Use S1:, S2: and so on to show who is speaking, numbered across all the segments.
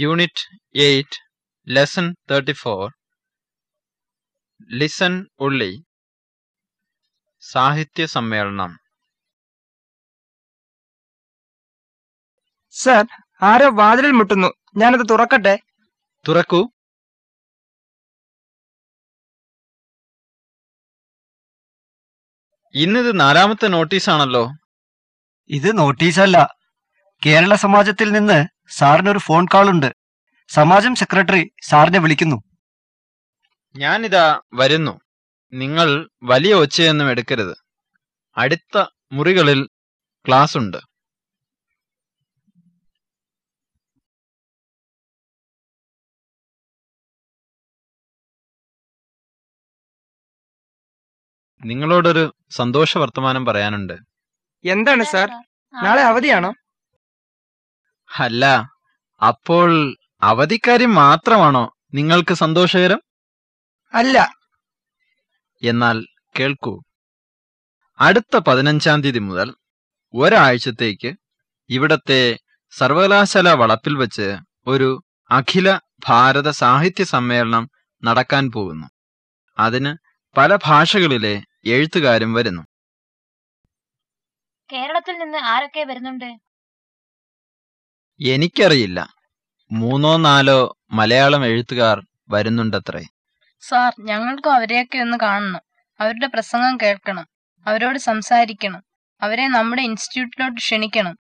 S1: Unit eight lesson thirty four listen ഉള്ളി സാഹിത്യ സമ്മേളനം.
S2: സർ ആരോ വാതിലിൽ മുട്ടുന്നു. ഞാനത് തുറക്കട്ടെ?
S1: തുറക്കൂ. ഇന്നിത് നാലാമത്തെ നോട്ടീസാണല്ലോ.
S3: ഇത് നോട്ടീസല്ല. കേരള സമാജത്തിൽ നിന്ന് സാറിനൊരു ഫോൺ കോൾ ഉണ്ട് സമാജം സെക്രട്ടറി സാറിനെ വിളിക്കുന്നു.
S1: ഞാനിതാ വരുന്നു. നിങ്ങൾ വലിയ ഒച്ചയൊന്നും എടുക്കരുത്. അടുത്ത മുറികളിൽ ക്ലാസ് ഉണ്ട് നിങ്ങളോടൊരു സന്തോഷ വർത്തമാനം പറയാനുണ്ട്.
S2: എന്താണ് സാർ? നാളെ അവധിയാണോ?
S1: അല്ല അപ്പോൾ അവധിക്കാര്യം മാത്രമാണോ നിങ്ങൾക്ക് സന്തോഷകരം?
S2: അല്ല.
S1: എന്നാൽ കേൾക്കൂ. അടുത്ത പതിനഞ്ചാം തീയതി മുതൽ ഒരാഴ്ചത്തേക്ക് ഇവിടത്തെ സർവകലാശാല വളപ്പിൽ വെച്ച് ഒരു അഖില ഭാരത സാഹിത്യ സമ്മേളനം നടക്കാൻ പോകുന്നു. അതിന് പല ഭാഷകളിലെ എഴുത്തുകാരും വരുന്നു.
S4: കേരളത്തിൽ നിന്ന് ആരൊക്കെ വരുന്നുണ്ട്?
S1: എനിക്കറിയില്ല. മൂന്നോ നാലോ മലയാളം എഴുത്തുകാർ വരുന്നുണ്ടത്രേ.
S5: സാർ ഞങ്ങൾക്കും അവരെയൊക്കെ ഒന്ന് കാണണം. അവരുടെ പ്രസംഗം കേൾക്കണം. അവരോട് സംസാരിക്കണം. അവരെ നമ്മുടെ ഇൻസ്റ്റിറ്റ്യൂട്ടിലോട്ട് ക്ഷണിക്കണം.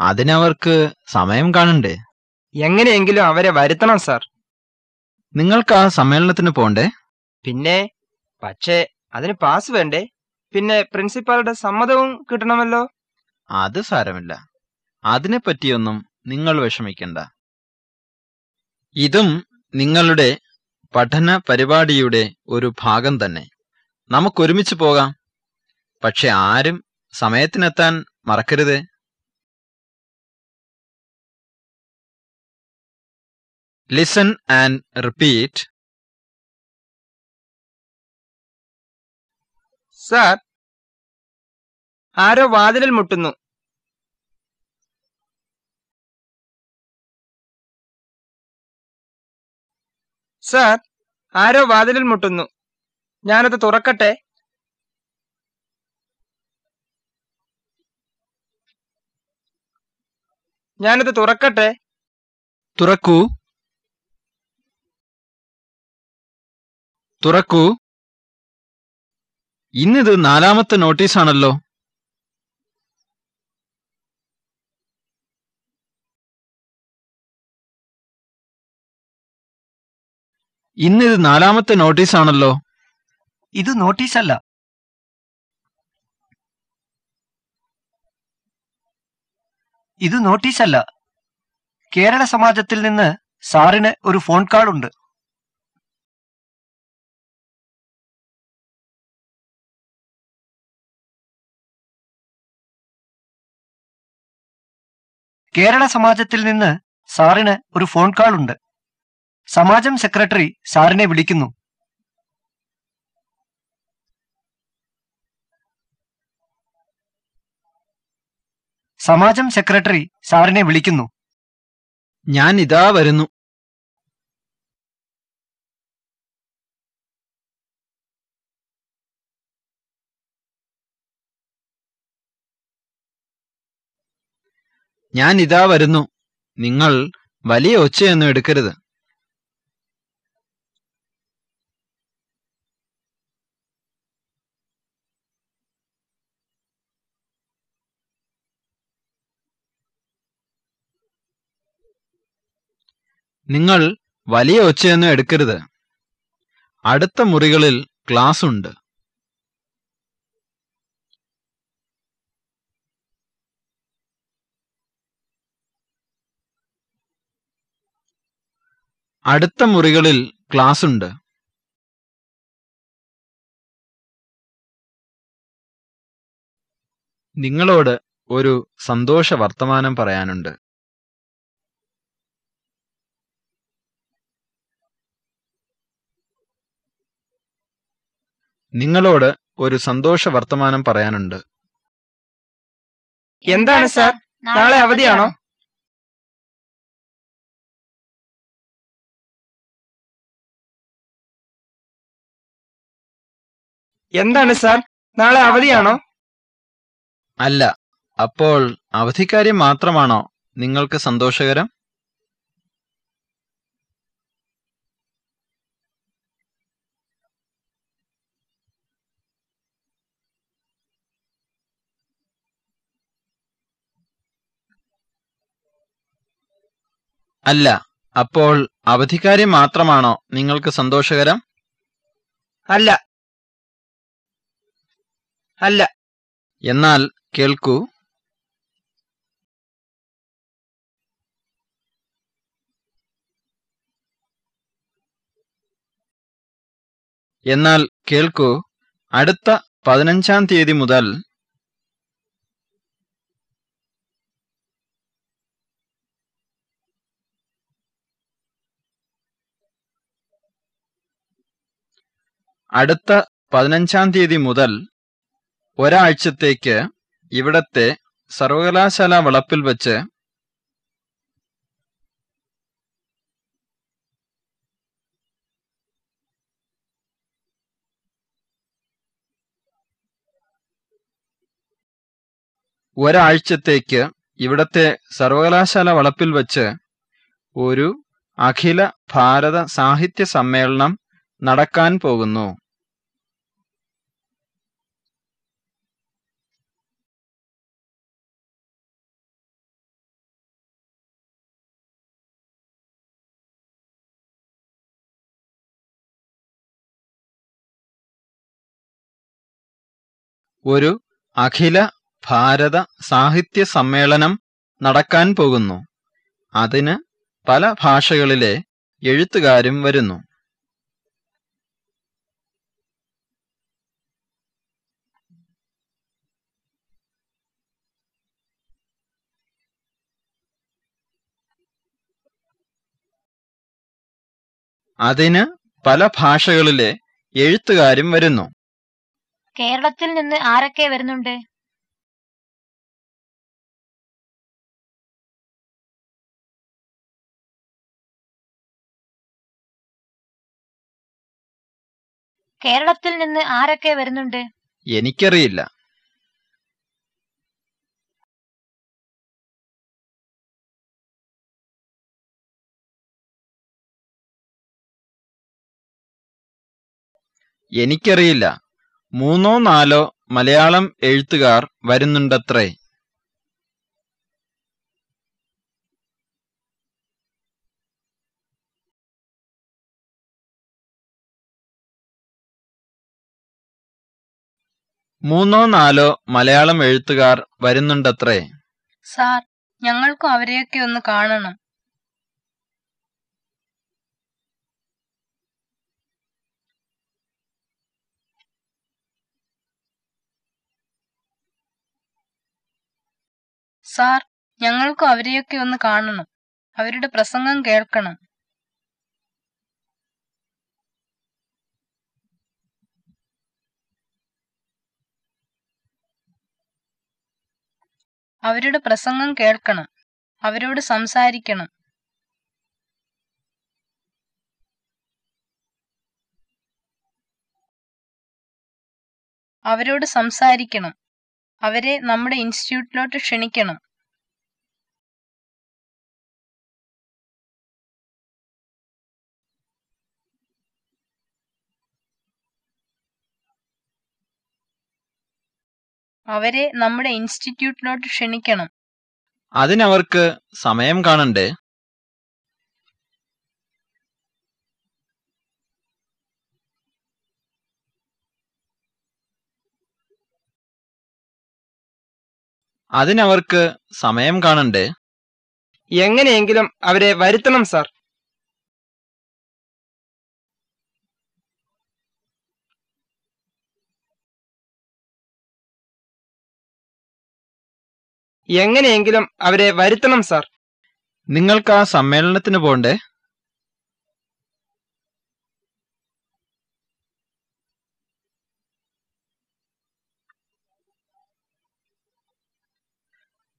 S1: അതിനവർക്ക് സമയം കാണണ്ടേ?
S2: എങ്ങനെയെങ്കിലും അവരെ വരുത്തണം സാർ.
S1: നിങ്ങൾക്ക് ആ സമ്മേളനത്തിന് പോണ്ടേ?
S2: പിന്നെ പക്ഷേ അതിന് പാസ് വേണ്ടേ? പിന്നെ പ്രിൻസിപ്പാളുടെ സമ്മതവും കിട്ടണമല്ലോ?
S1: അത് സാരമില്ല. അതിനെപ്പറ്റിയൊന്നും നിങ്ങൾ വിഷമിക്കണ്ട. ഇതും നിങ്ങളുടെ പഠന പരിപാടിയുടെ ഒരു ഭാഗം തന്നെ. നമുക്കൊരുമിച്ച് പോകാം. പക്ഷെ ആരും സമയത്തിനെത്താൻ മറക്കരുത്. ലിസൺ ആൻഡ് റിപ്പീറ്റ്
S2: സാർ ആരോ വാതിലിൽ മുട്ടുന്നു. സാർ ആരോ വാതിലിൽ മുട്ടുന്നു. ഞാനത് തുറക്കട്ടെ? ഞാനത് തുറക്കട്ടെ?
S1: തുറക്കൂ. തുറക്കൂ. ഇന്നിത് നാലാമത്തെ നോട്ടീസാണല്ലോ. ഇന്നിത് നാലാമത്തെ നോട്ടീസാണല്ലോ.
S3: ഇത് നോട്ടീസല്ല. ഇത് നോട്ടീസല്ല. കേരള സമാജത്തിൽ നിന്ന് സാറിന് ഒരു ഫോൺ കാൾ ഉണ്ട് കേരള സമാജത്തിൽ നിന്ന് സാറിന് ഒരു ഫോൺ കാൾ ഉണ്ട് സമാജം സെക്രട്ടറി സാറിനെ വിളിക്കുന്നു. സമാജം സെക്രട്ടറി സാറിനെ വിളിക്കുന്നു.
S1: ഞാൻ ഇതാ വരുന്നു. ഞാൻ ഇതാ വരുന്നു. നിങ്ങൾ വലിയ ഒച്ചയൊന്നും എടുക്കരുത്. നിങ്ങൾ വലിയ ഒച്ചയൊന്നും എടുക്കരുത്. അടുത്ത മുറികളിൽ ക്ലാസ് ഉണ്ട്. അടുത്ത മുറികളിൽ ക്ലാസ് ഉണ്ട്. നിങ്ങളോട് ഒരു സന്തോഷ വർത്തമാനം പറയാനുണ്ട്. നിങ്ങളോട് ഒരു സന്തോഷ വർത്തമാനം പറയാനുണ്ട്.
S2: എന്താണ് സാർ? നാളെ അവധിയാണോ? എന്താണ് സാർ? നാളെ അവധിയാണോ?
S1: അല്ല അപ്പോൾ അവധിക്കാര്യം മാത്രമാണോ നിങ്ങൾക്ക് സന്തോഷകരം? അല്ല അപ്പോൾ അവധിക്കാര്യം മാത്രമാണോ നിങ്ങൾക്ക് സന്തോഷകരം?
S2: അല്ല. അല്ല.
S1: എന്നാൽ കേൾക്കൂ. എന്നാൽ കേൾക്കൂ അടുത്ത പതിനഞ്ചാം തീയതി മുതൽ അടുത്ത പതിനഞ്ചാം തീയതി മുതൽ ഒരാഴ്ചത്തേക്ക് ഇവിടത്തെ സർവകലാശാല വളപ്പിൽ വച്ച് ഒരാഴ്ചത്തേക്ക് ഇവിടത്തെ സർവകലാശാല വളപ്പിൽ വച്ച് ഒരു അഖില ഭാരത സാഹിത്യ സമ്മേളനം നടക്കാൻ പോകുന്നു. ഒരു അഖില ഭാരത സാഹിത്യ സമ്മേളനം നടക്കാൻ പോകുന്നു. അതിന് പല ഭാഷകളിലെ എഴുത്തുകാരും വരുന്നു. അതിന് പല ഭാഷകളിലെ എഴുത്തുകാരും വരുന്നു.
S4: കേരളത്തിൽ നിന്ന് ആരൊക്കെ വരുന്നുണ്ട്? കേരളത്തിൽ നിന്ന് ആരൊക്കെ വരുന്നുണ്ട്?
S1: എനിക്കറിയില്ല. എനിക്കറിയില്ല. മൂന്നോ നാലോ മലയാളം എഴുത്തുകാർ വരുന്നുണ്ടത്രേ. മൂന്നോ നാലോ മലയാളം എഴുത്തുകാർ വരുന്നുണ്ടത്രേ.
S5: സാർ ഞങ്ങൾക്കും അവരെയൊക്കെ ഒന്ന് കാണണം. സാർ ഞങ്ങൾക്കും അവരെയൊക്കെ ഒന്ന് കാണണം. അവരുടെ പ്രസംഗം കേൾക്കണം. അവരുടെ പ്രസംഗം കേൾക്കണം. അവരോട് സംസാരിക്കണം. അവരോട് സംസാരിക്കണം. അവരെ നമ്മുടെ ഇൻസ്റ്റിറ്റ്യൂട്ടിലോട്ട് ക്ഷണിക്കണം. അവരെ നമ്മുടെ ഇൻസ്റ്റിറ്റ്യൂട്ടിലോട്ട് ക്ഷണിക്കണം.
S1: അതിനവർക്ക് സമയം കാണണ്ടേ? അതിനവർക്ക് സമയം കാണണ്ടേ?
S2: എങ്ങനെയെങ്കിലും അവരെ വരുത്തണം സാർ. എങ്ങനെയെങ്കിലും അവരെ വരുത്തണം സാർ.
S1: നിങ്ങൾക്ക് ആ സമ്മേളനത്തിന് പോണ്ടേ?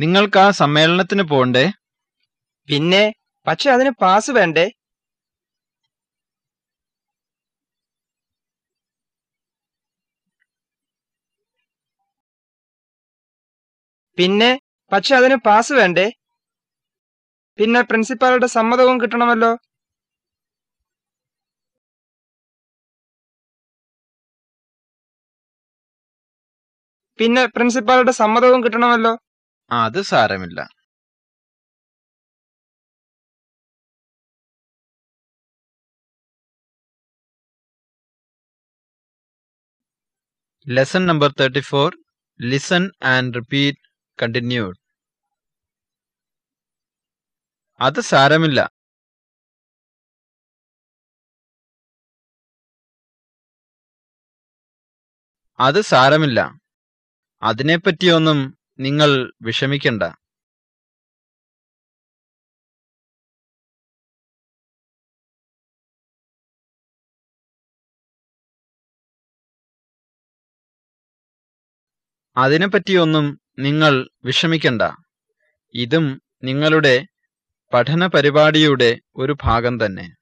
S1: നിങ്ങൾക്ക് ആ സമ്മേളനത്തിന് പോണ്ടേ?
S2: പിന്നെ പക്ഷെ അതിന് പാസ് വേണ്ടേ? പിന്നെ പക്ഷെ അതിന് പാസ് വേണ്ടേ? പിന്നെ പ്രിൻസിപ്പാളുടെ സമ്മതവും കിട്ടണമല്ലോ? പിന്നെ പ്രിൻസിപ്പാളുടെ സമ്മതവും കിട്ടണമല്ലോ?
S1: അത് സാരമില്ല. Lesson number thirty four listen and repeat continued അത് സാരമില്ല. അത് സാരമില്ല. അതിനെപ്പറ്റിയൊന്നും നിങ്ങൾ വിഷമിക്കണ്ട. അതിനെപ്പറ്റിയൊന്നും നിങ്ങൾ വിഷമിക്കണ്ട. ഇതും നിങ്ങളുടെ പഠന പരിപാടിയുടെ ഒരു ഭാഗം തന്നെ.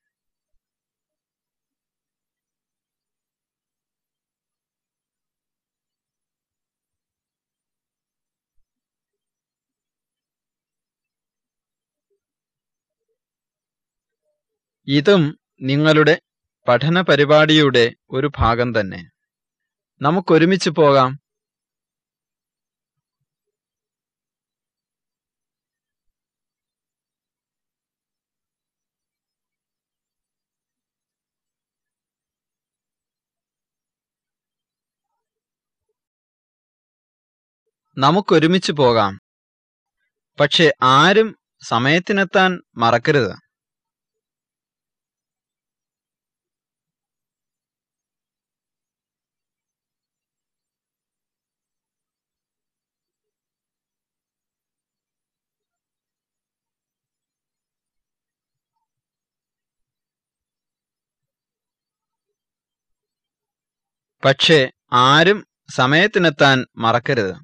S1: ഇതും നിങ്ങളുടെ പഠന പരിപാടിയുടെ ഒരു ഭാഗം തന്നെ. നമുക്കൊരുമിച്ച് പോകാം. നമുക്കൊരുമിച്ച് പോകാം. പക്ഷെ ആരും സമയത്തിനെത്താൻ മറക്കരുത്. പക്ഷേ ആരും സമയത്തിനെത്താൻ മറക്കരുത്.